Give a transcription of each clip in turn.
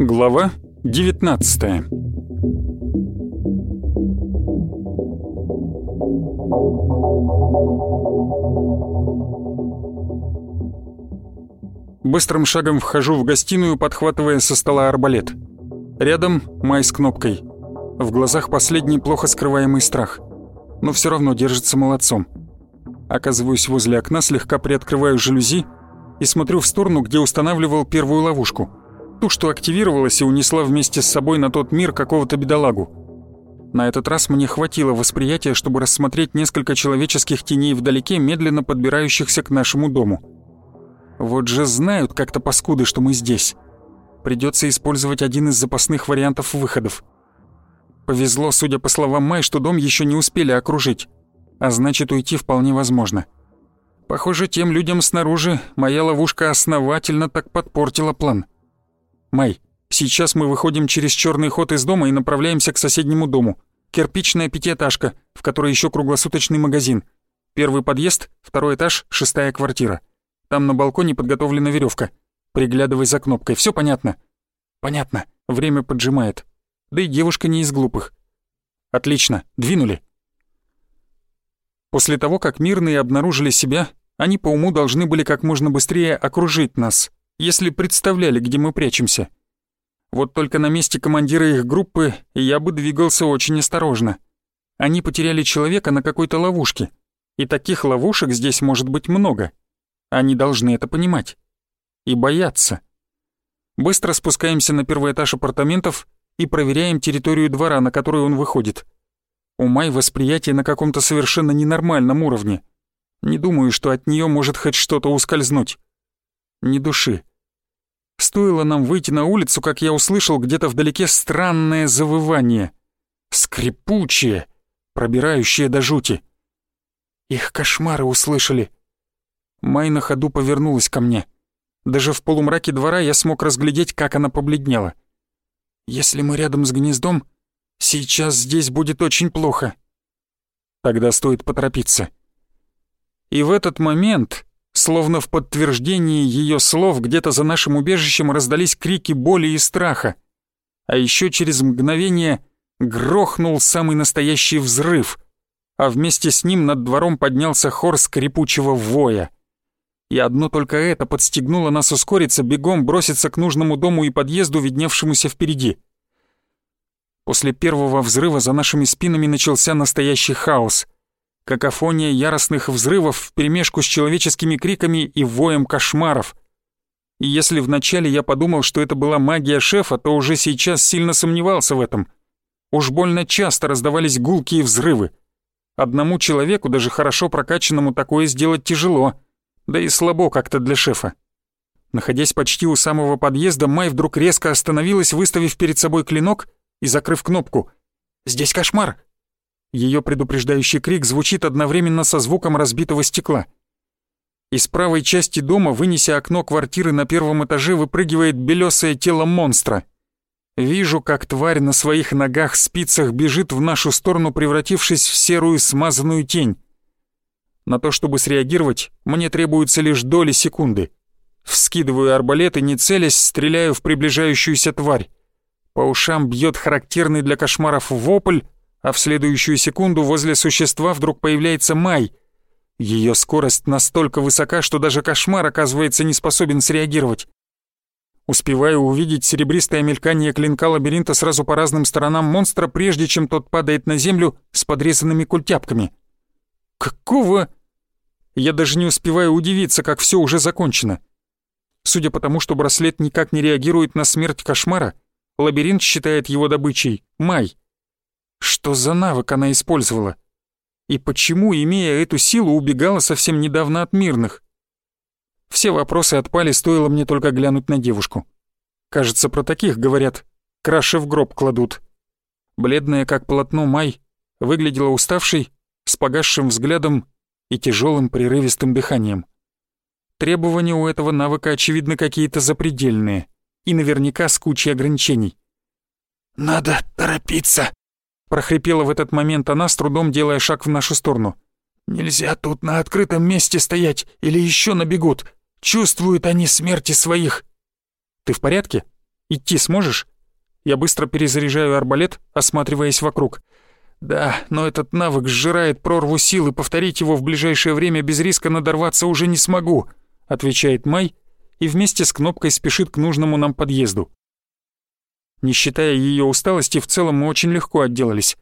Глава 19 Быстрым шагом вхожу в гостиную, подхватывая со стола арбалет. Рядом Май с кнопкой. В глазах последний плохо скрываемый страх. Но все равно держится молодцом. Оказываюсь возле окна, слегка приоткрываю жалюзи и смотрю в сторону, где устанавливал первую ловушку. Ту, что активировалась и унесла вместе с собой на тот мир какого-то бедолагу. На этот раз мне хватило восприятия, чтобы рассмотреть несколько человеческих теней вдалеке, медленно подбирающихся к нашему дому. Вот же знают как-то паскуды, что мы здесь. Придется использовать один из запасных вариантов выходов. Повезло, судя по словам Май, что дом еще не успели окружить. А значит, уйти вполне возможно. Похоже, тем людям снаружи моя ловушка основательно так подпортила план. Май, сейчас мы выходим через черный ход из дома и направляемся к соседнему дому. Кирпичная пятиэтажка, в которой еще круглосуточный магазин. Первый подъезд, второй этаж, шестая квартира. Там на балконе подготовлена веревка. Приглядывай за кнопкой, все понятно? Понятно. Время поджимает. Да и девушка не из глупых. Отлично, двинули. После того, как мирные обнаружили себя, они по уму должны были как можно быстрее окружить нас, если представляли, где мы прячемся. Вот только на месте командира их группы я бы двигался очень осторожно. Они потеряли человека на какой-то ловушке, и таких ловушек здесь может быть много. Они должны это понимать. И бояться. Быстро спускаемся на первый этаж апартаментов и проверяем территорию двора, на которую он выходит. У Май восприятие на каком-то совершенно ненормальном уровне. Не думаю, что от нее может хоть что-то ускользнуть. Ни души. Стоило нам выйти на улицу, как я услышал где-то вдалеке странное завывание. Скрипучее, пробирающее до жути. Их кошмары услышали. Май на ходу повернулась ко мне. Даже в полумраке двора я смог разглядеть, как она побледнела. «Если мы рядом с гнездом, сейчас здесь будет очень плохо». Тогда стоит поторопиться. И в этот момент, словно в подтверждении ее слов, где-то за нашим убежищем раздались крики боли и страха. А еще через мгновение грохнул самый настоящий взрыв, а вместе с ним над двором поднялся хор скрипучего воя и одно только это подстегнуло нас ускориться, бегом броситься к нужному дому и подъезду, видневшемуся впереди. После первого взрыва за нашими спинами начался настоящий хаос. Какофония яростных взрывов вперемешку с человеческими криками и воем кошмаров. И если вначале я подумал, что это была магия шефа, то уже сейчас сильно сомневался в этом. Уж больно часто раздавались гулкие взрывы. Одному человеку, даже хорошо прокачанному, такое сделать тяжело — да и слабо как-то для шефа. Находясь почти у самого подъезда, Май вдруг резко остановилась, выставив перед собой клинок и закрыв кнопку. «Здесь кошмар!» Ее предупреждающий крик звучит одновременно со звуком разбитого стекла. Из правой части дома, вынеся окно квартиры на первом этаже, выпрыгивает белесое тело монстра. Вижу, как тварь на своих ногах-спицах бежит в нашу сторону, превратившись в серую смазанную тень. На то, чтобы среагировать, мне требуется лишь доли секунды. Вскидываю арбалет и, не целясь, стреляю в приближающуюся тварь. По ушам бьет характерный для кошмаров вопль, а в следующую секунду возле существа вдруг появляется Май. Ее скорость настолько высока, что даже кошмар оказывается не способен среагировать. Успеваю увидеть серебристое мелькание клинка лабиринта сразу по разным сторонам монстра, прежде чем тот падает на землю с подрезанными культяпками. «Какого...» Я даже не успеваю удивиться, как все уже закончено. Судя по тому, что браслет никак не реагирует на смерть кошмара, лабиринт считает его добычей Май. Что за навык она использовала? И почему, имея эту силу, убегала совсем недавно от мирных? Все вопросы отпали, стоило мне только глянуть на девушку. Кажется, про таких говорят, краши в гроб кладут. Бледная, как полотно Май, выглядела уставшей, с погасшим взглядом и тяжелым прерывистым дыханием. Требования у этого навыка, очевидно, какие-то запредельные и наверняка с кучей ограничений. «Надо торопиться», — прохрипела в этот момент она, с трудом делая шаг в нашу сторону. «Нельзя тут на открытом месте стоять, или еще набегут. Чувствуют они смерти своих». «Ты в порядке? Идти сможешь?» Я быстро перезаряжаю арбалет, осматриваясь вокруг. «Да, но этот навык сжирает прорву сил, и повторить его в ближайшее время без риска надорваться уже не смогу», отвечает Май и вместе с кнопкой спешит к нужному нам подъезду. Не считая ее усталости, в целом мы очень легко отделались.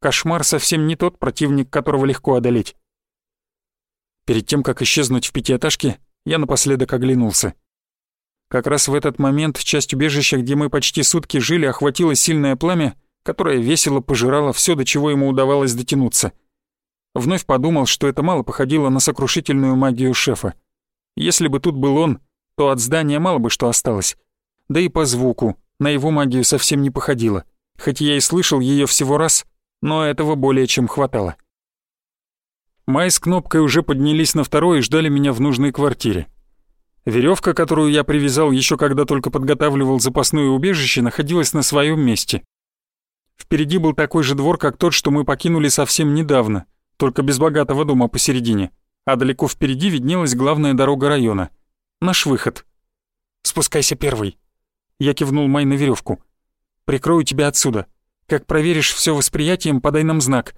Кошмар совсем не тот противник, которого легко одолеть. Перед тем, как исчезнуть в пятиэтажке, я напоследок оглянулся. Как раз в этот момент часть убежища, где мы почти сутки жили, охватило сильное пламя, которое весело пожирало все, до чего ему удавалось дотянуться. Вновь подумал, что это мало походило на сокрушительную магию шефа. Если бы тут был он, то от здания мало бы что осталось. Да и по звуку, на его магию совсем не походило. Хоть я и слышал ее всего раз, но этого более чем хватало. Май с кнопкой уже поднялись на второй и ждали меня в нужной квартире. Веревка, которую я привязал еще когда только подготавливал запасное убежище, находилась на своем месте. Впереди был такой же двор, как тот, что мы покинули совсем недавно, только без богатого дома посередине, а далеко впереди виднелась главная дорога района. Наш выход. «Спускайся первый», я кивнул Май на веревку. «Прикрою тебя отсюда. Как проверишь все восприятием, подай нам знак.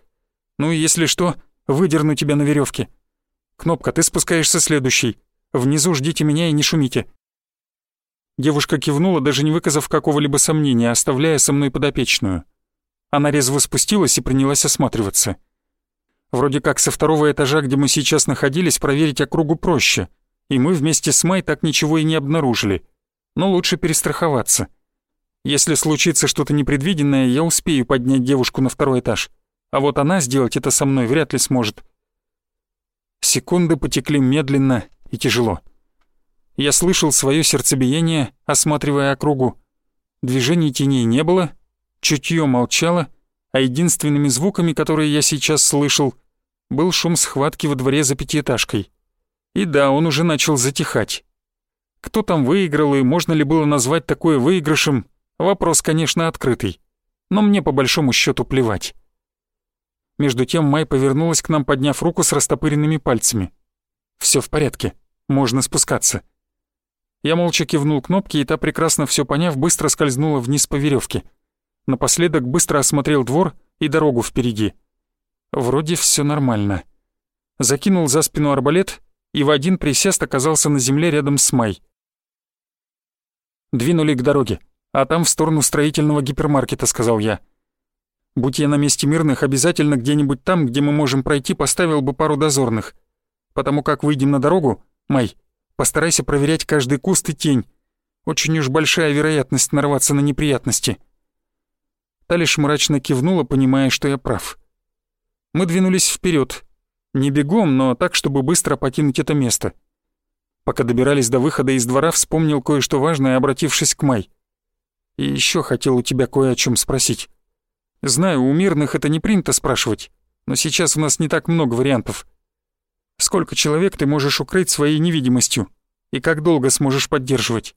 Ну и если что, выдерну тебя на веревке. Кнопка, ты спускаешься следующий. Внизу ждите меня и не шумите». Девушка кивнула, даже не выказав какого-либо сомнения, оставляя со мной подопечную. Она резво спустилась и принялась осматриваться. Вроде как со второго этажа, где мы сейчас находились, проверить округу проще, и мы вместе с Май так ничего и не обнаружили но лучше перестраховаться. Если случится что-то непредвиденное, я успею поднять девушку на второй этаж, а вот она сделать это со мной вряд ли сможет. Секунды потекли медленно и тяжело. Я слышал свое сердцебиение, осматривая округу. Движений теней не было, чутье молчало, а единственными звуками, которые я сейчас слышал, был шум схватки во дворе за пятиэтажкой. И да, он уже начал затихать. Кто там выиграл и можно ли было назвать такое выигрышем, вопрос, конечно, открытый. Но мне по большому счету плевать. Между тем Май повернулась к нам, подняв руку с растопыренными пальцами. Все в порядке, можно спускаться. Я молча кивнул кнопке, и та, прекрасно все поняв, быстро скользнула вниз по веревке. Напоследок быстро осмотрел двор и дорогу впереди. Вроде все нормально. Закинул за спину арбалет и в один присест оказался на земле рядом с Май. Двинули к дороге, а там в сторону строительного гипермаркета», — сказал я. «Будь я на месте мирных, обязательно где-нибудь там, где мы можем пройти, поставил бы пару дозорных. Потому как выйдем на дорогу, Май, постарайся проверять каждый куст и тень. Очень уж большая вероятность нарваться на неприятности». Та лишь мрачно кивнула, понимая, что я прав. Мы двинулись вперед, Не бегом, но так, чтобы быстро покинуть это место. Пока добирались до выхода из двора, вспомнил кое-что важное, обратившись к Май. «И еще хотел у тебя кое о чем спросить. Знаю, у мирных это не принято спрашивать, но сейчас у нас не так много вариантов. Сколько человек ты можешь укрыть своей невидимостью? И как долго сможешь поддерживать?»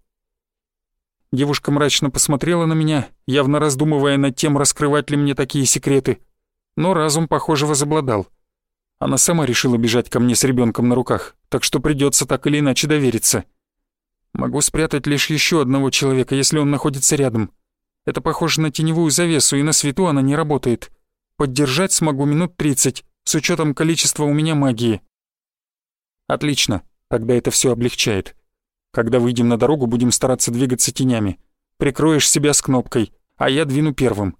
Девушка мрачно посмотрела на меня, явно раздумывая над тем, раскрывать ли мне такие секреты. Но разум, похоже, возобладал. Она сама решила бежать ко мне с ребенком на руках, так что придется так или иначе довериться. Могу спрятать лишь еще одного человека, если он находится рядом. Это похоже на теневую завесу, и на свету она не работает. Поддержать смогу минут 30, с учетом количества у меня магии. Отлично, тогда это все облегчает. Когда выйдем на дорогу, будем стараться двигаться тенями. Прикроешь себя с кнопкой, а я двину первым.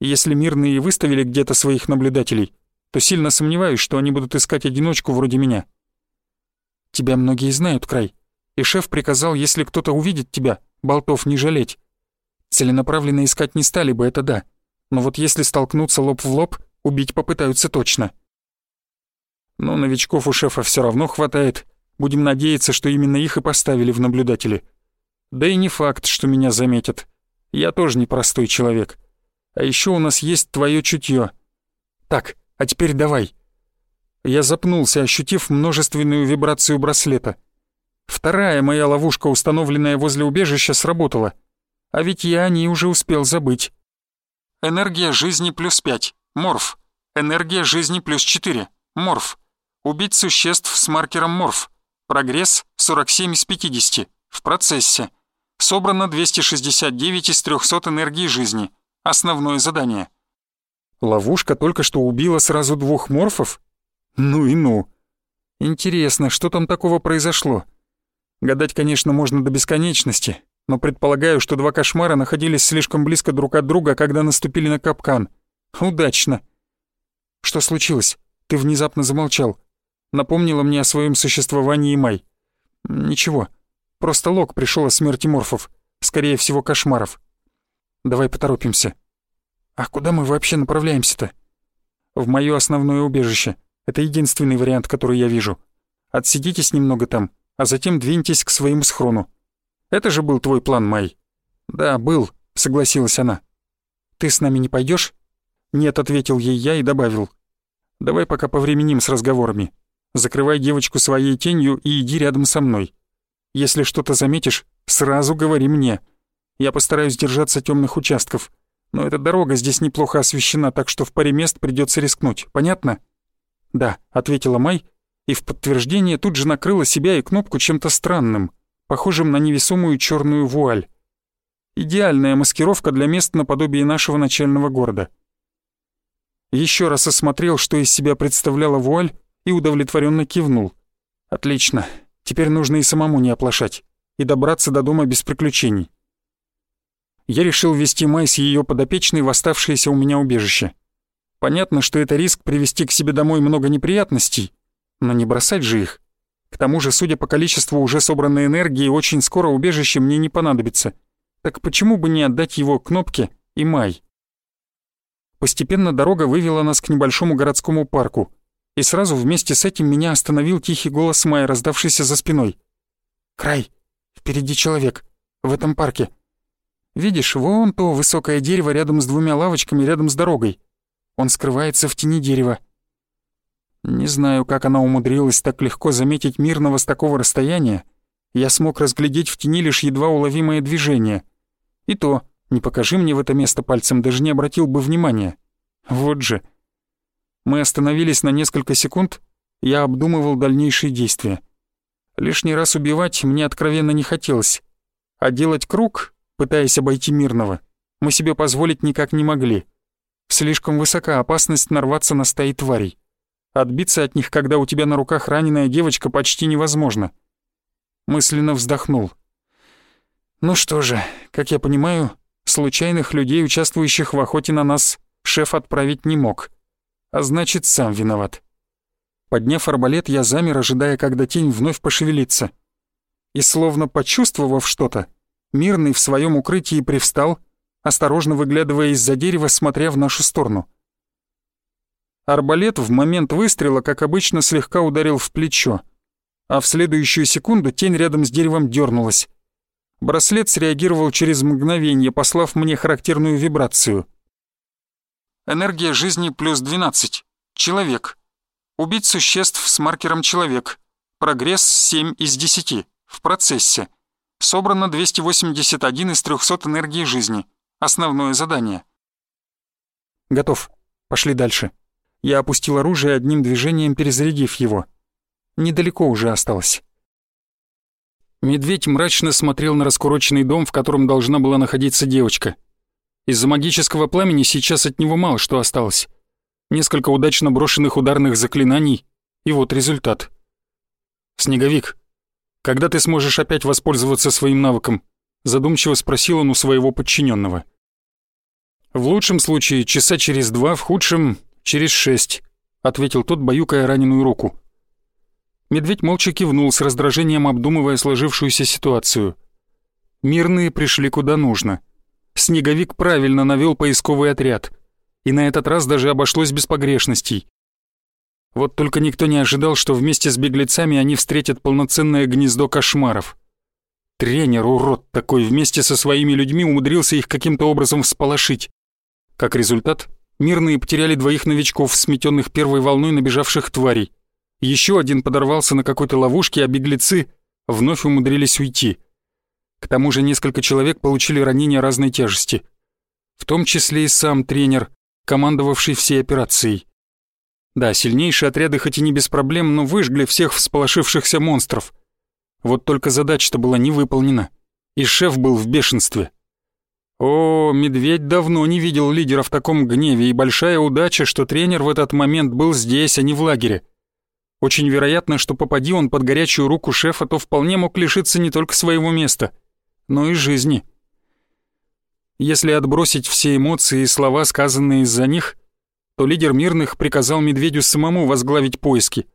Если мирные выставили где-то своих наблюдателей, то сильно сомневаюсь, что они будут искать одиночку вроде меня. Тебя многие знают, Край, и шеф приказал, если кто-то увидит тебя, болтов не жалеть. Целенаправленно искать не стали бы, это да. Но вот если столкнуться лоб в лоб, убить попытаются точно. Но новичков у шефа все равно хватает. Будем надеяться, что именно их и поставили в наблюдатели. Да и не факт, что меня заметят. Я тоже непростой человек. А еще у нас есть твое чутье. Так, а теперь давай». Я запнулся, ощутив множественную вибрацию браслета. Вторая моя ловушка, установленная возле убежища, сработала. А ведь я о ней уже успел забыть. Энергия жизни плюс 5. Морф. Энергия жизни плюс 4. Морф. Убить существ с маркером морф. Прогресс 47 из 50. В процессе. Собрано 269 из 300 энергии жизни. Основное задание. Ловушка только что убила сразу двух морфов? Ну и ну. Интересно, что там такого произошло? Гадать, конечно, можно до бесконечности, но предполагаю, что два кошмара находились слишком близко друг от друга, когда наступили на капкан. Удачно. Что случилось? Ты внезапно замолчал. Напомнила мне о своем существовании Май. Ничего. Просто лог пришел о смерти морфов. Скорее всего, кошмаров. Давай поторопимся. А куда мы вообще направляемся-то? В моё основное убежище. Это единственный вариант, который я вижу. Отсидитесь немного там, а затем двиньтесь к своему схрону. Это же был твой план, Май. Да, был, согласилась она. Ты с нами не пойдешь? Нет, ответил ей я и добавил. Давай пока повременим с разговорами. Закрывай девочку своей тенью и иди рядом со мной. Если что-то заметишь, сразу говори мне. Я постараюсь держаться темных участков. Но эта дорога здесь неплохо освещена, так что в паре мест придется рискнуть. Понятно? Да, ответила Май, и в подтверждение тут же накрыла себя и кнопку чем-то странным, похожим на невесомую черную вуаль. Идеальная маскировка для мест наподобие нашего начального города. Еще раз осмотрел, что из себя представляла вуаль, и удовлетворенно кивнул. Отлично. Теперь нужно и самому не оплошать, и добраться до дома без приключений. Я решил вести Май с ее подопечной в оставшееся у меня убежище. Понятно, что это риск привести к себе домой много неприятностей, но не бросать же их. К тому же, судя по количеству уже собранной энергии, очень скоро убежище мне не понадобится. Так почему бы не отдать его кнопке и Май? Постепенно дорога вывела нас к небольшому городскому парку, и сразу вместе с этим меня остановил тихий голос Майи, раздавшийся за спиной. «Край, впереди человек, в этом парке. Видишь, вон то высокое дерево рядом с двумя лавочками рядом с дорогой. Он скрывается в тени дерева». Не знаю, как она умудрилась так легко заметить мирного с такого расстояния. Я смог разглядеть в тени лишь едва уловимое движение. И то, не покажи мне в это место пальцем, даже не обратил бы внимания. Вот же. Мы остановились на несколько секунд, я обдумывал дальнейшие действия. Лишний раз убивать мне откровенно не хотелось. А делать круг, пытаясь обойти мирного, мы себе позволить никак не могли. Слишком высока опасность нарваться на стаи тварей. Отбиться от них, когда у тебя на руках раненая девочка, почти невозможно. Мысленно вздохнул. Ну что же, как я понимаю, случайных людей, участвующих в охоте на нас, шеф отправить не мог а значит, сам виноват. Подняв арбалет, я замер, ожидая, когда тень вновь пошевелится. И словно почувствовав что-то, мирный в своем укрытии привстал, осторожно выглядывая из-за дерева, смотря в нашу сторону. Арбалет в момент выстрела, как обычно, слегка ударил в плечо, а в следующую секунду тень рядом с деревом дернулась. Браслет среагировал через мгновение, послав мне характерную вибрацию — Энергия жизни плюс 12. Человек. Убить существ с маркером «Человек». Прогресс 7 из 10. В процессе. Собрано 281 из 300 энергии жизни. Основное задание. Готов. Пошли дальше. Я опустил оружие одним движением, перезарядив его. Недалеко уже осталось. Медведь мрачно смотрел на раскуроченный дом, в котором должна была находиться девочка. Из-за магического пламени сейчас от него мало что осталось. Несколько удачно брошенных ударных заклинаний, и вот результат. «Снеговик, когда ты сможешь опять воспользоваться своим навыком?» Задумчиво спросил он у своего подчиненного. «В лучшем случае часа через два, в худшем — через шесть», — ответил тот, баюкая раненую руку. Медведь молча кивнул с раздражением, обдумывая сложившуюся ситуацию. Мирные пришли куда нужно — Снеговик правильно навел поисковый отряд. И на этот раз даже обошлось без погрешностей. Вот только никто не ожидал, что вместе с беглецами они встретят полноценное гнездо кошмаров. Тренер, урод такой, вместе со своими людьми умудрился их каким-то образом всполошить. Как результат, мирные потеряли двоих новичков, сметенных первой волной набежавших тварей. Еще один подорвался на какой-то ловушке, а беглецы вновь умудрились уйти. К тому же несколько человек получили ранения разной тяжести. в том числе и сам тренер, командовавший всей операцией. Да, сильнейшие отряды хоть и не без проблем, но выжгли всех всполошившихся монстров. Вот только задача-то была не выполнена, и шеф был в бешенстве. О, медведь давно не видел лидера в таком гневе, и большая удача, что тренер в этот момент был здесь, а не в лагере. Очень вероятно, что попади он под горячую руку шефа, то вполне мог лишиться не только своего места, но и жизни. Если отбросить все эмоции и слова, сказанные из-за них, то лидер мирных приказал Медведю самому возглавить поиски,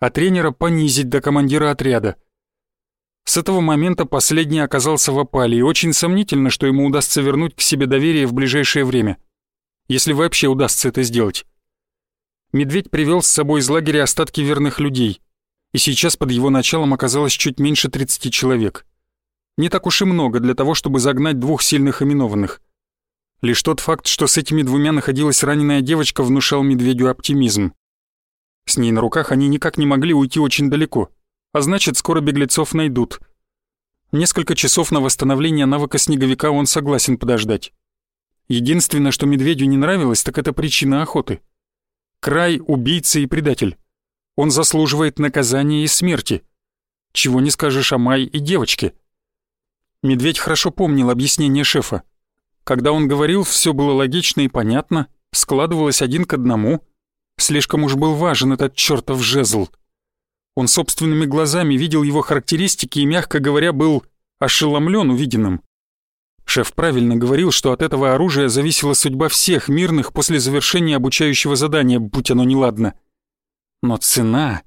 а тренера понизить до командира отряда. С этого момента последний оказался в опале, и очень сомнительно, что ему удастся вернуть к себе доверие в ближайшее время. Если вообще удастся это сделать. Медведь привел с собой из лагеря остатки верных людей, и сейчас под его началом оказалось чуть меньше 30 человек. Не так уж и много для того, чтобы загнать двух сильных именованных. Лишь тот факт, что с этими двумя находилась раненая девочка, внушал медведю оптимизм. С ней на руках они никак не могли уйти очень далеко, а значит, скоро беглецов найдут. Несколько часов на восстановление навыка снеговика он согласен подождать. Единственное, что медведю не нравилось, так это причина охоты. Край — убийца и предатель. Он заслуживает наказания и смерти. Чего не скажешь о Май и девочке — Медведь хорошо помнил объяснение шефа. Когда он говорил, все было логично и понятно, складывалось один к одному. Слишком уж был важен этот чертов жезл. Он собственными глазами видел его характеристики и, мягко говоря, был ошеломлен увиденным. Шеф правильно говорил, что от этого оружия зависела судьба всех мирных после завершения обучающего задания, будь оно неладно. Но цена...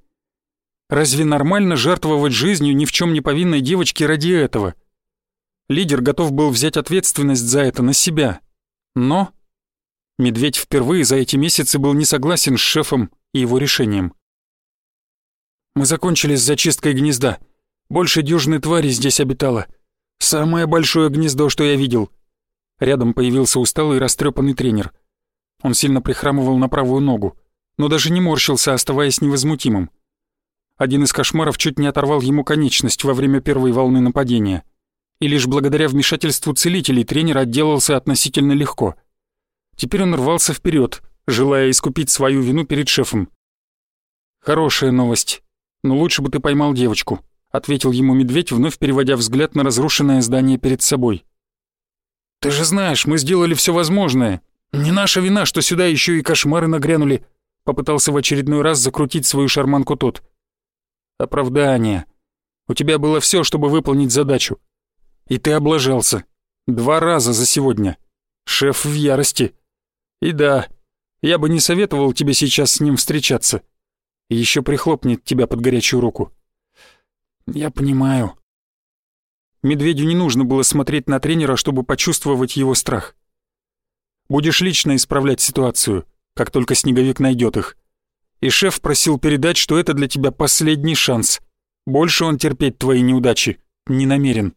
Разве нормально жертвовать жизнью ни в чем не повинной девочки ради этого? Лидер готов был взять ответственность за это на себя. Но Медведь впервые за эти месяцы был не согласен с шефом и его решением. «Мы закончили с зачисткой гнезда. Больше дюжины твари здесь обитало. Самое большое гнездо, что я видел». Рядом появился усталый и растрепанный тренер. Он сильно прихрамывал на правую ногу, но даже не морщился, оставаясь невозмутимым. Один из кошмаров чуть не оторвал ему конечность во время первой волны нападения и лишь благодаря вмешательству целителей тренер отделался относительно легко. Теперь он рвался вперед, желая искупить свою вину перед шефом. «Хорошая новость, но лучше бы ты поймал девочку», ответил ему медведь, вновь переводя взгляд на разрушенное здание перед собой. «Ты же знаешь, мы сделали все возможное. Не наша вина, что сюда еще и кошмары нагрянули», попытался в очередной раз закрутить свою шарманку тот. «Оправдание. У тебя было все, чтобы выполнить задачу. И ты облажался. Два раза за сегодня. Шеф в ярости. И да, я бы не советовал тебе сейчас с ним встречаться. Еще прихлопнет тебя под горячую руку. Я понимаю. Медведю не нужно было смотреть на тренера, чтобы почувствовать его страх. Будешь лично исправлять ситуацию, как только снеговик найдет их. И шеф просил передать, что это для тебя последний шанс. Больше он терпеть твои неудачи не намерен.